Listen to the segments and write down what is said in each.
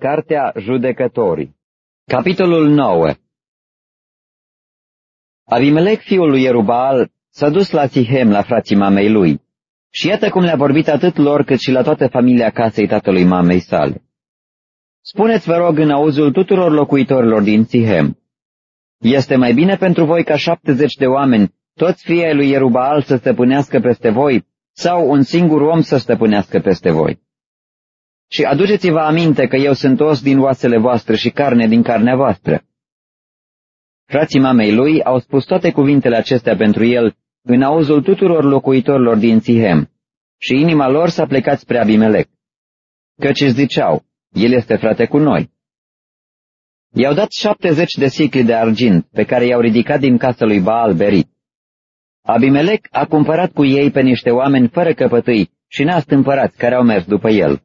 Cartea Judecătorii Capitolul 9 Abimelec, fiul lui Ierubal, s-a dus la Sihem, la frații mamei lui, și iată cum le-a vorbit atât lor cât și la toată familia casei tatălui mamei sale. Spuneți, vă rog, în auzul tuturor locuitorilor din Sihem, este mai bine pentru voi ca șaptezeci de oameni, toți fii ai lui Ierubal să stăpânească peste voi, sau un singur om să stăpânească peste voi. Și aduceți-vă aminte că eu sunt os din oasele voastre și carne din carnea voastră. Frații mamei lui au spus toate cuvintele acestea pentru el în auzul tuturor locuitorilor din Sihem și inima lor s-a plecat spre Abimelec. Căci îți ziceau, el este frate cu noi. I-au dat șaptezeci de sicli de argint pe care i-au ridicat din casa lui Baal Berit. Abimelec a cumpărat cu ei pe niște oameni fără căpătâi și neastâmpărați care au mers după el.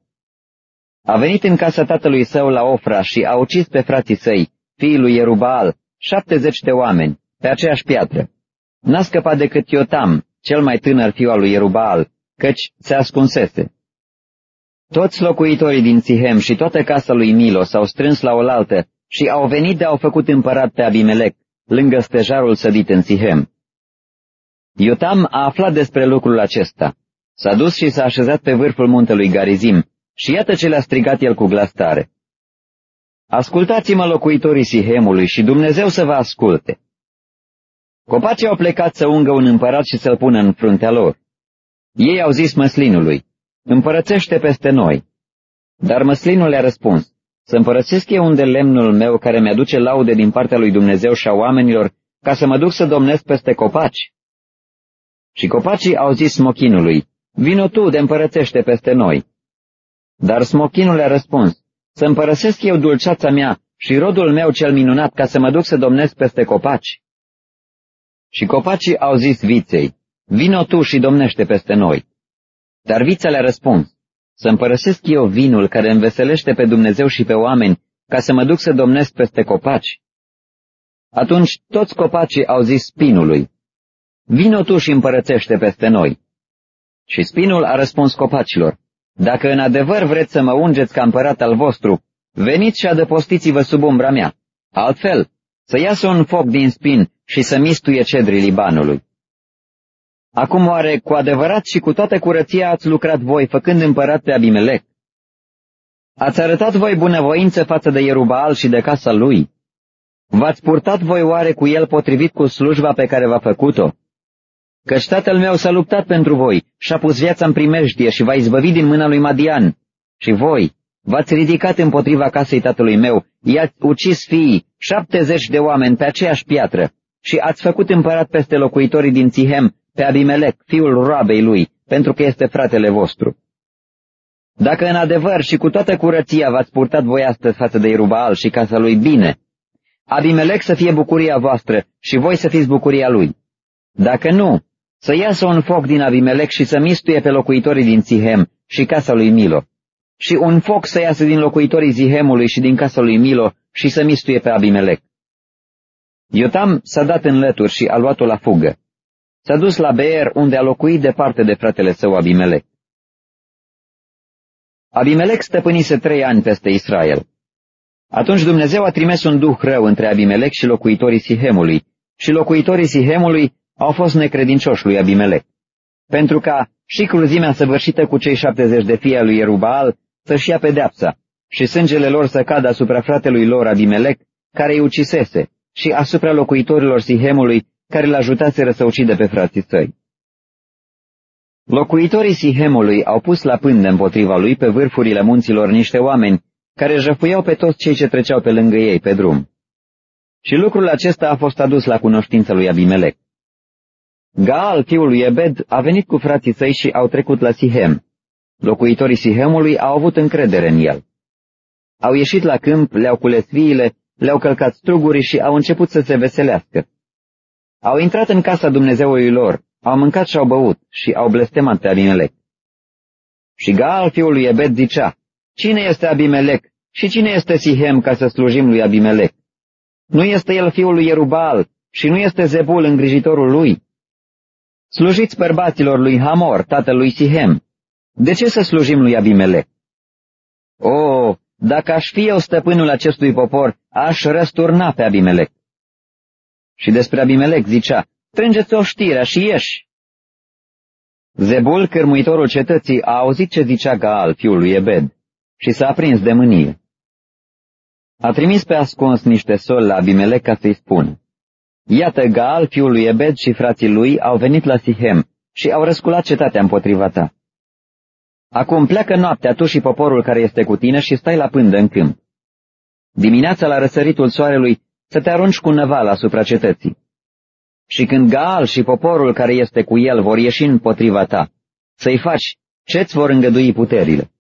A venit în casa tatălui său la Ofra și a ucis pe frații săi, fiii lui Ierubal, șaptezeci de oameni, pe aceeași piatră. N-a scăpat decât Iotam, cel mai tânăr fiu al lui Ierubal, căci se ascunsese. Toți locuitorii din Sihem și toată casa lui Milo s-au strâns la oaltă și au venit de au făcut împărat pe Abimelec, lângă stejarul sădit în Sihem. Iotam a aflat despre lucrul acesta. S-a dus și s-a așezat pe vârful muntelui Garizim și iată ce le-a strigat el cu glas tare. Ascultați-mă locuitorii Sihemului și Dumnezeu să vă asculte. Copacii au plecat să ungă un împărat și să-l pună în fruntea lor. Ei au zis măslinului, împărățește peste noi. Dar măslinul le-a răspuns, să împărățesc eu unde lemnul meu care mi-aduce laude din partea lui Dumnezeu și a oamenilor, ca să mă duc să domnesc peste copaci? Și copacii au zis smochinului, vino tu de împărățește peste noi. Dar smochinul le-a răspuns, să împărăsesc eu dulceața mea și rodul meu cel minunat ca să mă duc să domnesc peste copaci. Și copacii au zis viței, vino tu și domnește peste noi. Dar vița le-a răspuns, să împărăsesc eu vinul care înveselește pe Dumnezeu și pe oameni, ca să mă duc să domnesc peste copaci. Atunci toți copacii au zis spinului, vino tu și împărățește peste noi. Și spinul a răspuns copacilor, dacă în adevăr vreți să mă ungeți ca împărat al vostru, veniți și adăpostiți-vă sub umbra mea. Altfel, să iasă un foc din spin și să mistuie cedrii Libanului. Acum oare cu adevărat și cu toată curăția ați lucrat voi, făcând împărat pe Abimelec? Ați arătat voi bunăvoință față de Ierubal și de casa lui? V-ați purtat voi oare cu el potrivit cu slujba pe care v-a făcut-o? Căci tatăl meu s-a luptat pentru voi și-a pus viața în primejdie și va izbăvi din mâna lui Madian. Și voi v-ați ridicat împotriva casei tatălui meu, i-ați ucis fiii, șaptezeci de oameni pe aceeași piatră, și ați făcut împărat peste locuitorii din Țihem pe Abimelec, fiul roabei lui, pentru că este fratele vostru. Dacă în adevăr și cu toată curăția v-ați purtat voi astăzi față de Irubaal și casa lui bine, Abimelec să fie bucuria voastră și voi să fiți bucuria lui. Dacă nu, să iasă un foc din Abimelec și să mistuie pe locuitorii din Sihem și casa lui Milo, și un foc să iasă din locuitorii Zihemului și din casa lui Milo și să mistuie pe Abimelec. Iotam s-a dat în lături și a luat-o la fugă. S-a dus la Beer, unde a locuit departe de fratele său Abimelec. Abimelec stăpânise trei ani peste Israel. Atunci Dumnezeu a trimis un duh rău între Abimelec și locuitorii Sihemului, și locuitorii Sihemului au fost necredincioși lui Abimelec, pentru ca și cruzimea săvârșită cu cei șaptezeci de fii lui Ierubal să-și ia pedeapsa și sângele lor să cadă asupra fratelui lor Abimelec, care îi ucisese, și asupra locuitorilor Sihemului, care l ajutase să ucidă pe frații săi. Locuitorii Sihemului au pus la pândă împotriva lui pe vârfurile munților niște oameni care jăfuiau pe toți cei ce treceau pe lângă ei pe drum. Și lucrul acesta a fost adus la cunoștința lui Abimelec. Gaal, fiul lui Ebed, a venit cu frații săi și au trecut la Sihem. Locuitorii Sihemului au avut încredere în el. Au ieșit la câmp, le-au cules viile, le-au călcat struguri și au început să se veselească. Au intrat în casa Dumnezeului lor, au mâncat și au băut și au blestemat pe Abimelec. Și Gaal, fiul lui Ebed, zicea, Cine este Abimelec și cine este Sihem ca să slujim lui Abimelec? Nu este el fiul lui Ierubal și nu este Zebul îngrijitorul lui? Slujiți bărbaților lui Hamor, tatălui Sihem. De ce să slujim lui Abimelec? O, dacă aș fi eu stăpânul acestui popor, aș răsturna pe Abimelec. Și despre Abimelec zicea, strângeți o știrea și ieși. Zebul, cârmuitorul cetății, a auzit ce zicea Gaal, fiul lui Ebed, și s-a aprins de mânie. A trimis pe ascuns niște soli la Abimelec ca să-i spună. Iată, Gaal, fiul lui Ebed și frații lui au venit la Sihem și au răsculat cetatea împotriva ta. Acum pleacă noaptea tu și poporul care este cu tine și stai la pândă în câmp. Dimineața la răsăritul soarelui să te arunci cu năval asupra cetății. Și când Gaal și poporul care este cu el vor ieși împotriva ta, să-i faci ce-ți vor îngădui puterile.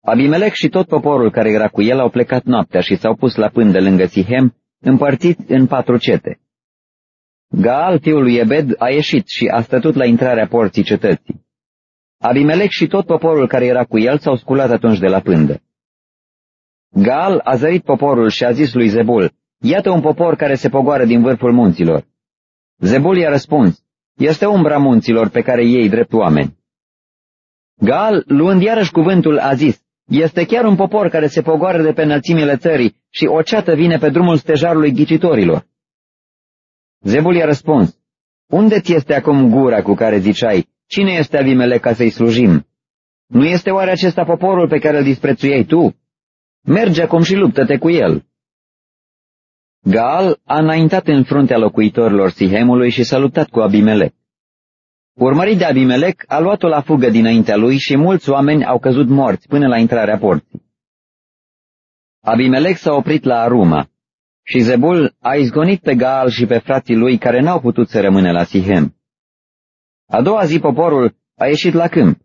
Abimelec și tot poporul care era cu el au plecat noaptea și s-au pus la pândă lângă Sihem, împărțiți în patru cete. Gaal, fiul lui Ebed, a ieșit și a stătut la intrarea porții cetății. Abimelec și tot poporul care era cu el s-au sculat atunci de la pândă. Gaal a zărit poporul și a zis lui Zebul, Iată un popor care se pogoară din vârful munților. Zebul i-a răspuns, Este umbra munților pe care ei drept oameni. Gaal, luând iarăși cuvântul, a zis, Este chiar un popor care se pogoară de pe înălțimile țării și o ceată vine pe drumul stejarului ghicitorilor. Zebul i-a răspuns, Unde ți este acum gura cu care ziceai, Cine este Avimele ca să-i slujim? Nu este oare acesta poporul pe care îl disprețuiei tu? Merge acum și luptă-te cu el. Gaal a înaintat în fruntea locuitorilor Sihemului și s-a luptat cu Abimelec. Urmărit de Abimelec, a luat-o la fugă dinaintea lui și mulți oameni au căzut morți până la intrarea porții. Abimelec s-a oprit la Aruma și Zebul a izgonit pe Gaal și pe frații lui care n-au putut să rămână la Sihem. A doua zi poporul a ieșit la câmp.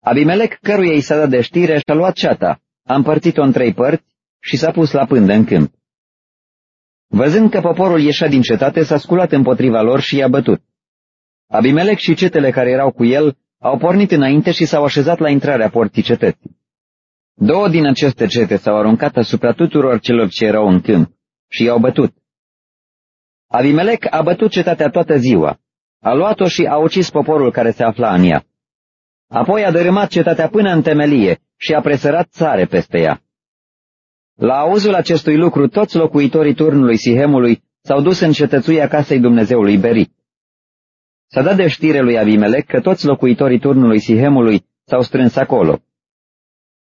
Abimelec, căruia i s-a dat de știre, și-a luat ceata, a împărțit-o în trei părți și s-a pus la pândă în câmp. Văzând că poporul ieșea din cetate, s-a sculat împotriva lor și i-a bătut. Abimelec și cetele care erau cu el au pornit înainte și s-au așezat la intrarea porții cetății. Două din aceste cete s-au aruncat asupra tuturor celor ce erau în câmp și i-au bătut. Abimelec a bătut cetatea toată ziua, a luat-o și a ucis poporul care se afla în ea. Apoi a dărâmat cetatea până în temelie și a presărat țare peste ea. La auzul acestui lucru, toți locuitorii turnului Sihemului s-au dus în cetățuia casei Dumnezeului Berit. S-a dat de știre lui Abimelec că toți locuitorii turnului Sihemului s-au strâns acolo.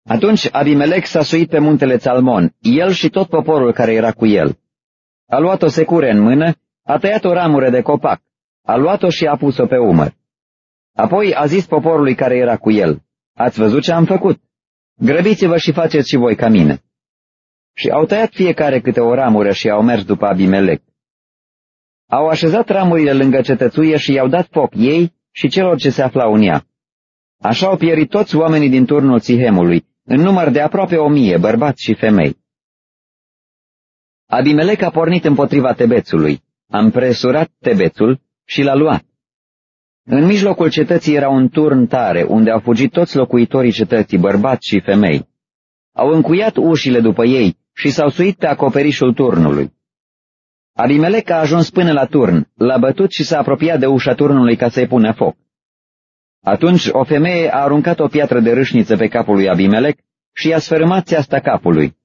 Atunci Abimelec s-a suit pe muntele Țalmon, el și tot poporul care era cu el. A luat o secure în mână, a tăiat o ramură de copac, a luat-o și a pus-o pe umăr. Apoi a zis poporului care era cu el, Ați văzut ce am făcut? Grăbiți-vă și faceți și voi ca mine. Și au tăiat fiecare câte o ramură și au mers după Abimelec. Au așezat ramurile lângă cetățuie și i-au dat foc ei și celor ce se aflau în ea. Așa au pierit toți oamenii din turnul Sihemului, în număr de aproape o mie, bărbați și femei. Abimelec a pornit împotriva Tebețului, a împresurat Tebețul și l-a luat. În mijlocul cetății era un turn tare, unde au fugit toți locuitorii cetății, bărbați și femei. Au încuiat ușile după ei și s-au suit pe acoperișul turnului. Abimelec a ajuns până la turn, l-a bătut și s-a apropiat de ușa turnului ca să-i pună foc. Atunci o femeie a aruncat o piatră de râșniță pe capul lui Abimelec și i-a sfărâmat țeasta capului.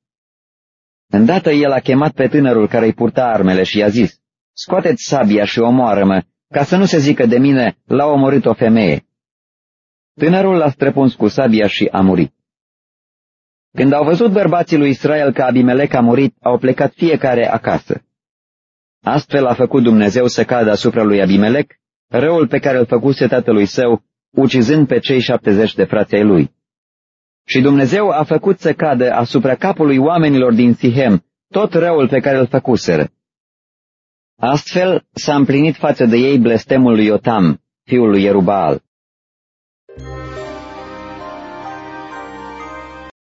Îndată el a chemat pe tânărul care îi purta armele și i-a zis, Scoateți sabia și omoară-mă, ca să nu se zică de mine, l-a omorât o femeie. Tânărul l-a străpuns cu sabia și a murit. Când au văzut bărbații lui Israel că Abimelec a murit, au plecat fiecare acasă. Astfel a făcut Dumnezeu să cadă asupra lui Abimelec răul pe care îl făcuse tatălui său, ucizând pe cei șaptezeci de frații ai lui. Și Dumnezeu a făcut să cadă asupra capului oamenilor din Sihem tot răul pe care îl făcuseră. Astfel s-a împlinit față de ei blestemul lui Iotam, fiul lui Ierubal.